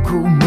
aku memuja